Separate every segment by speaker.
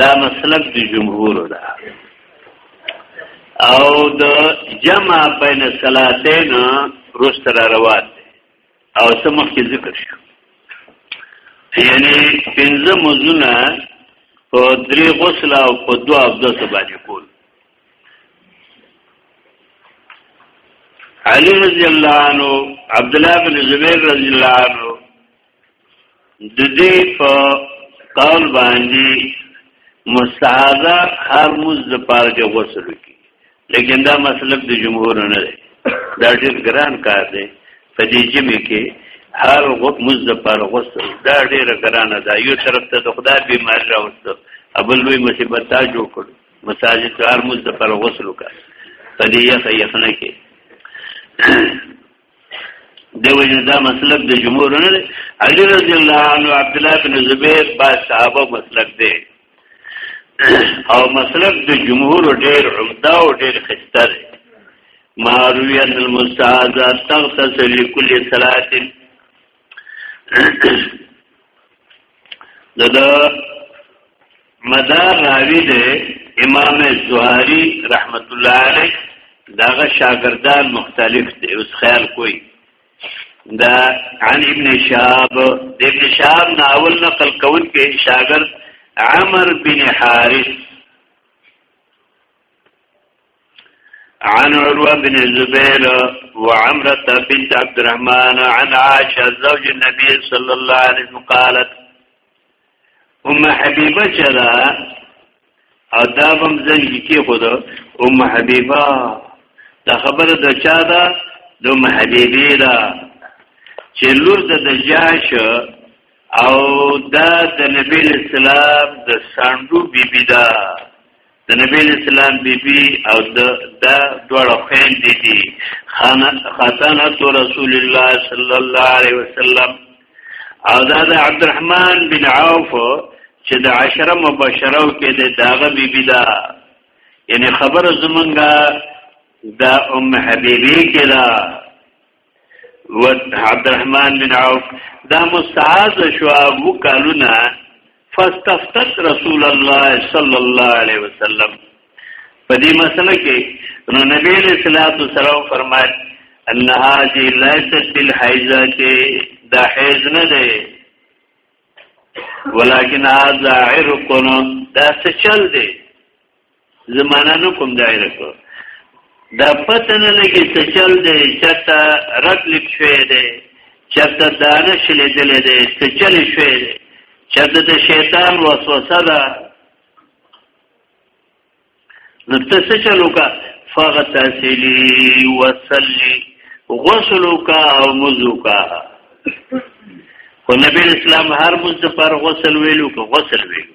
Speaker 1: دا مسلک د جمهور ده او د جمع بین صلاتین رست را روات او سمخ کې ذکر شو یعنی پنځه مزونه په درې غسل او په دوه ابدس باندې کول علی رضی الله عنه عبد الله بن زبیر رضی الله عنه د دې په قول باندې مستعاذه هر موز د پاره د غسل کی لیکن دا مطلب د جمهور نه دی دا ډیر ګران کار دی په دې جمع کې هر موز د پاره غسل دا ډیر ګران ده یو طرف ته د خدای بیمار راوست ابل لوی مصیبت تا جوړ کړ مساجد هر موز د پاره غسل وکړ په دې یخ یخنه کې دی وجه دا مسلک د جمهور نه دی علی رضی الله عنه عبد الله بن زبیر با صحابه مسلک دی او مسلک د جمهور ډیر عمده او ډیر خسته دی ماروی ان المستعاذ تغتسل لكل صلاه دا دا مدار راوی دی امام زهاری رحمت الله علیه داغه شاګردان مختلف دي اوس خیال کوی دا عن ابن شهاب د ابن شهاب ناول نقل کول کې شاګرد عمر بن حارث عن عروة بن الزبير وعمرة بنت عبد الرحمن عن عائشة زوج النبي صلى الله عليه وسلم قالت ام حبيبه چلا او دا بم زنګ کې خود ام حبيبه دا خبره د چا ده د ام حبيبه ده چې لور د دجاش او دا د نبی اسلام د ساندو بیبی ده د نبی اسلام بیبي او د دا دوړ خوین دي دي خاتنه تو رسول الله صلی الله علیه وسلم او دا د عبدالرحمن بن عوف چې د عشره مبشره کې د داغه بیبي دا یعنی خبر زمونږه د ام حبیبی کې دا و عبدالرحمن بن عوف دا مستعاذ شو ابو کالونا فاستفتت رسول الله صلی الله علیه وسلم په دې مسله کې نو نبی علیہ الصلوۃ والسلام فرمایل ان هذه ليست بالحیزه کې دا حیز نه دی ولكن هذا عرق دا څه چل دی زمانہ نو کوم دایره کو دا پته نه لګي چې چل دې چرته رد لیک شوی دی چرته دانه شلې دلې دی چې چل شوی دی چرته د شیطان وسوسه ده نو ته څه چلو کا فغتسلی وصلی غسل کا او مزو کا خو نبی اسلام هر مز پر غسل ویلو کو غسل ویلو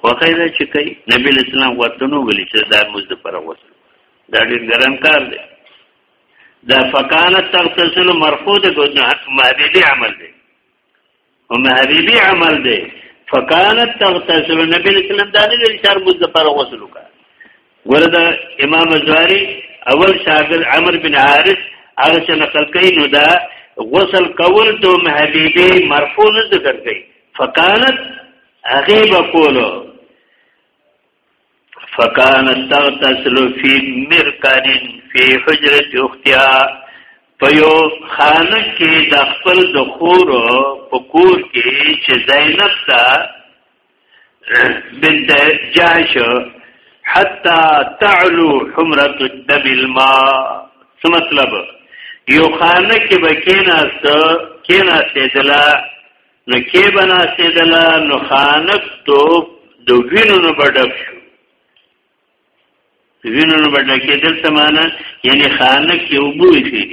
Speaker 1: خوخه ده چې کوي نبی اسلام ورته نو ویل چې دا موږ د پر غوسل دا ډېر ګران کار دی دا فکانت تغتسل مرفوده ګناه مهدی عمل دی او مهدی عمل دی فکانت تغتسل نبی اسلام دا نه ویل چې موږ د پر غوسل وکړه ورته امام زواری اول شاګرد عمر بن حارث هغه چې نقل کوي نو دا غسل کول دوم حبيبي مرفوع ذکر کوي فقالت هغه به کولو فکان تغتسل فی مرکان فی حجرت اختیا په یو خانه کې د خپل د خور په کور کې چې زینب تا بنت جاش حتا تعلو حمرت الدم الماء څه مطلب یو خانه کې به کېناست کېناست دلا نو کې بنا سیدلا نو خانک تو د وینو نه بډک شو وینو نه بډک کېدل څه معنا یعنی خانک یو بوې شي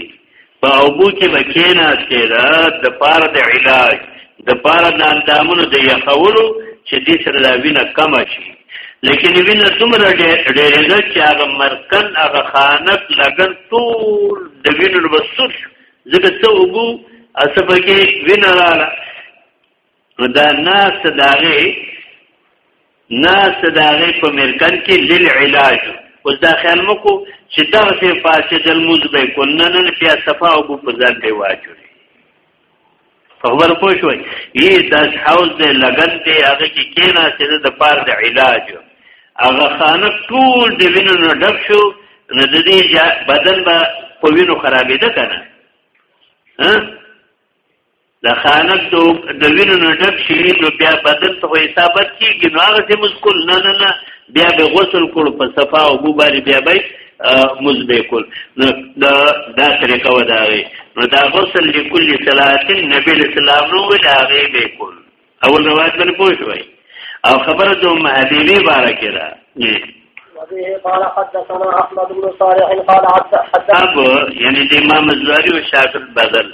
Speaker 1: په او بو کې بکینا سیدا د پار د علاج د پار د اندامونو د یخولو چې دې سره دا وینه کم شي لیکن وینه څومره ډېرې ده چې هغه مرکن هغه خانک لګن ټول د وینو بسور شو ځکه څه وګو اسبه کې وینراله دا ناس داغه ناس داغه په مرکن کې لیل علاج اوس دا خیال مکو چې دا څه فاسد الموز به کو نن نه بیا صفا او په ځان دی واجو خبر پوه شوي یی داس هاوس دی لګن دی هغه کې کینا چې د پار د علاج هغه خانه ټول د وینو نه ډک شو نو د دې بدن به په وینو خرابېده کنه ها د خانه د وینو نه ډک شي نو بیا بدن ته حسابت کیږي نو هغه چې مسکول نه نه نه بیا به غسل کړو په صفا او بو باندې بیا به مزبیکول نو دا دا طریقه وداغي نو دا غسل لكل صلاه النبي الاسلام نو وداغي بیکول اول روایت باندې پوه شوي او خبره د ام حبيبي باره کې
Speaker 2: ده قال حدثنا احمد بن صالح قال حدثنا
Speaker 1: ابو يعني امام الزهري والشافعي بدل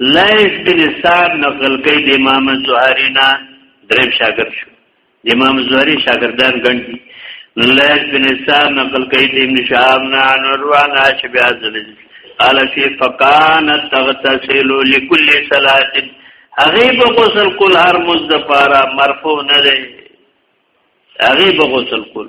Speaker 1: لایس بن سعد نقل کوي د امام زهري نه دریم شاګرد شو د امام زهري شاګردان ګڼي لایس بن سعد نقل کوي د ابن شهاب نه عن روان عاشب ازل قال في فقان تغتسل لكل صلاه هغه به غسل کول هر مز د پاره مرفوع نه دی هغه به غسل کول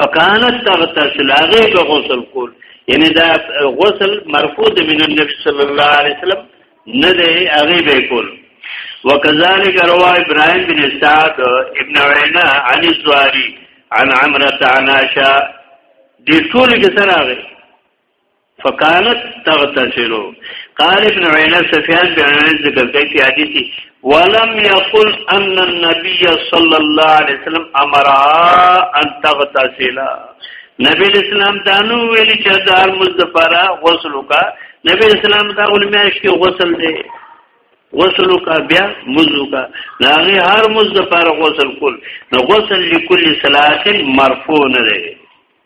Speaker 1: فکانت تغتسل هغه به غسل کول یعنی دا غسل مرفوض من النبي صلی الله علیه وسلم نه دی هغه به کول وکذالک روا ابراهیم بن سعد ابن عینا عن الزواری عن عمرو عن عائشہ دې ټول کې سره فکانت تغتسل قال ابن عينه سفيان بن عينه ذکر کوي په حديث ولم يقل ان النبي صلى الله عليه وسلم امر ان تغتسل نبی اسلام دانو ویل چې دار مزدفرا غسل کا نبی اسلام دا علماش کې غسل دی غسل کا بیا مزو کا ناغي هر مزدفرا غسل کول نو غسل لكل صلاه مرفوع نه دی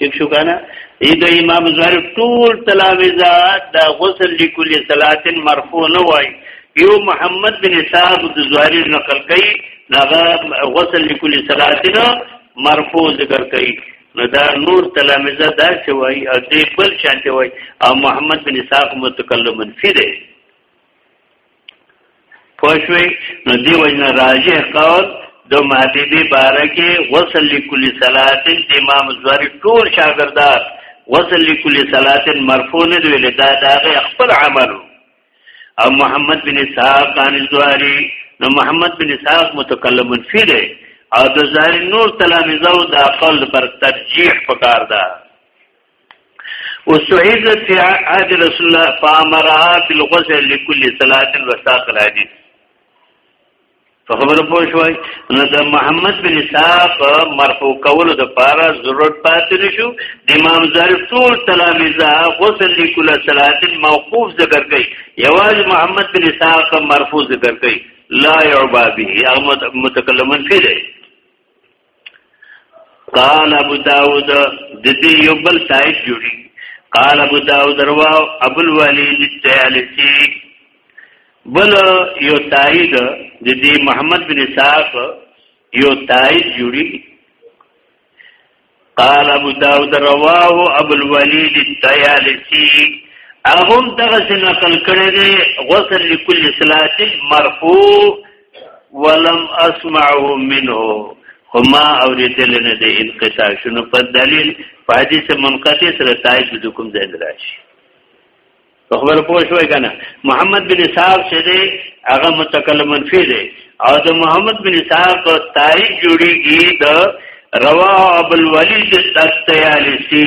Speaker 1: ټیک شو کنه اې د امام زهري ټول تلاویزات دا غسل لیکل صلاتن مرفوع نه وای یو محمد بن صاحب د زهري نقل کړي ناغه غسل لیکل صلاتن مرفوع ذکر کړي نو دا نور تلامذه دا چې وای او دې بل شانته وای او محمد بن صاحب متکلم فی دی پښوی نو دی وجنه راجح قول د ماتیدی بارکه غسل لكل صلات د امام زوری ټول شاګردار غسل لكل صلات مرفوع نه دی ویل دا دغه خپل عمل او محمد بن اسحاق عن الزوری نو محمد بن اسحاق متکلم فی دی او د زاری نور تلامذو دا قول پر ترجیح پکار ده وسعيدت في عهد رسول الله فامرها بالغسل لكل صلاه وساق الحديث فخبر پوه شوي نو د محمد بن اسحاق مرفوع کولو د پاره ضرورت پاتې نشو د امام زهري ټول تلاميذه غسل لكل صلاه موقوف ذکر کوي یواز محمد بن اسحاق مرفوع ذکر کوي لا يعبا به متکلمن فيه قال ابو داود د دې یو بل سایت جوړي قال ابو داود روا ابو الولید الطیالسی بل یو تایید د دې محمد بن اسحاق یو تایید جوړي قال ابو داود رواه ابو الولید الطیالسی اهم دغه نقل کړی دی غسل لكل صلاه مرفوع ولم اسمعه منه خو ما اوریدل نه دی انقطاع شنو په دلیل په حدیث منقطع سره تایید د کوم ځای راشي په خبره پوه شوې کنه محمد بن صاحب چې دی هغه متکلمن فی دی او د محمد بن صاحب په تایید جوړیږي د رواه ابو الولید الطیالسی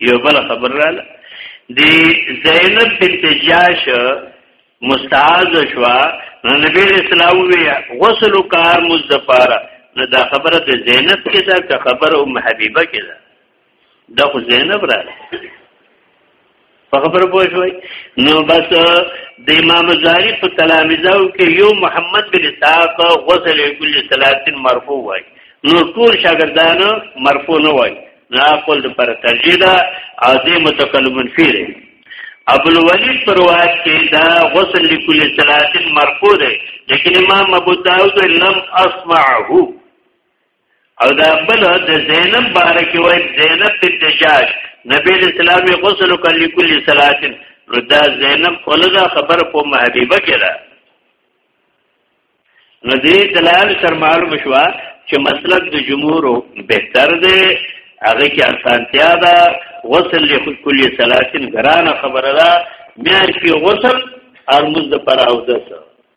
Speaker 1: یو بل خبر رااله دی زینب بنت جاش مستعاذ شوا نو نبی اسلام وی غسل کار مزدفاره نو دا خبره د زینب کې ده که خبره ام حبیبه کې ده دا خو زینب را په خبره پوه شوي نو بس د امام زاری په تلامذو کې یو محمد بن اسحاق غسل کل ثلاثین مرفوع وای نو ټول شاګردان مرفوع نه وای نه خپل د پر ترجیح ده او د متکلمن فیر ابو الولید پر روایت کې دا غسل لكل ثلاثین مرفوع ده لیکن امام ابو داود لم اسمعه او دا بل د زینب بارک وای زینب بنت جاش نبی اسلام یې غسل کړي کلی صلاتن نو دا زینب خلدا خبر په محبیبه کړه نو دې دلال سر معلوم شو چې مسلک د جمهور بهتر دی هغه کې اسانتیا ده غسل له کلی صلاتن ګرانه خبره ده مې کې غسل ارمز د پر او دسه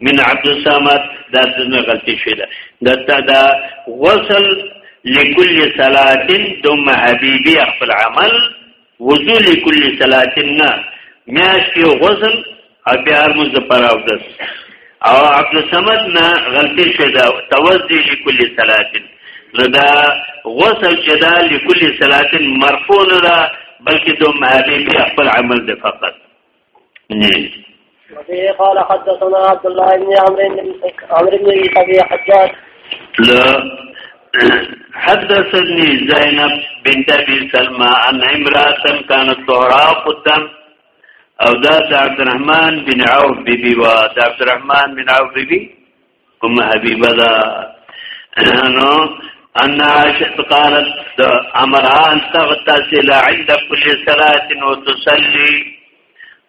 Speaker 1: من عبد الصمد دا څنګه غلطي شوې ده دته دا غسل لكل صلاه ثم حبيبي خپل عمل وضو لكل صلاه نه میاش کې غسل او بیا موږ پر او دس او عبد الصمد نه غلطي شوې ده توضي لكل صلاه نو دا غسل چې دا لكل صلاه مرفوع نه ده بلکې دوم حبيبي خپل عمل ده فقط
Speaker 2: وبه قال حدثنا عبد الله بن عمرو بن عمرو بن ابي حجاج
Speaker 1: لا حدثني زينب بنت ابي سلمى ان امراه كانت تهراب قدام او دا د عبدالرحمن بن عوف بی بی وا د عبدالرحمن بن عوف بی بی ام حبیبه دا نو ان عائشه قالت امران تغتسل عند كل صلاه وتصلي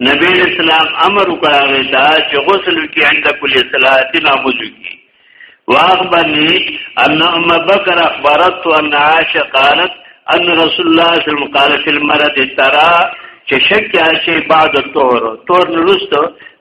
Speaker 1: نبی اسلام امر وکړاوی دا چې غسل کی عند كل صلاه نماز کی واخبرني ان ام بکر اخبرت ان عائشه قالت ان رسول الله صلی الله علیه وسلم قال في المرض ترى چې شک یا شی بعد الطهر طهر نرسته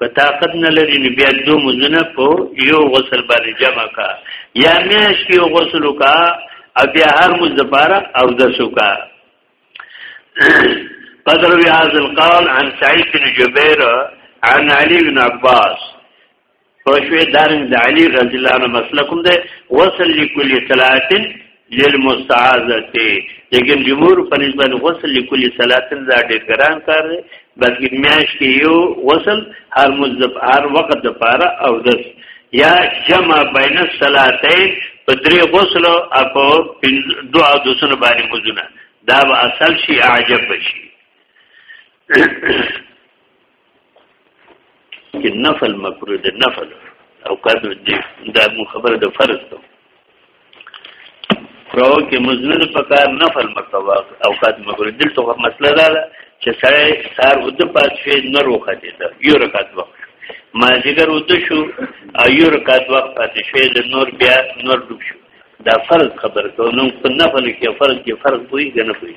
Speaker 1: که طاقت نه لري نو بیا دو مزونه په یو غسل باندې جمع کا یا میاش کې یو غسل کا او بیا هر مز لپاره او د سوکا قدر وی هاذ القول عن سعید بن جبیر عن علی بن عباس خوشوی دارن د علی رضی الله عنه مسلکم ده وصل لكل صلاه للمستعاذته لیکن جمهور په نسبت غسل لكل صلاه دا ډېر ګران کار دی بلکې میاش کې یو غسل هر مزب هر وخت د پاره او دس یا جمع بین الصلاتین په درې غسل او په دعا د سن باندې مزونه دا به اصل شي عجب شي کې نفل مکروه دی نفل او قدر دی دا مو خبره د فرض ته راو کې مزنه په کار نفل مکوا او قد مکروه دلته کوم مسله ده چې سړی سار ود پات شي نه روخه دي دا یو رکعت وخت ما جګر ود شو او یو رکعت وخت پات شي د نور بیا نور ډوب شو دا فرض خبر ته نو په نفل کې فرض کې فرض پوي کنه پوي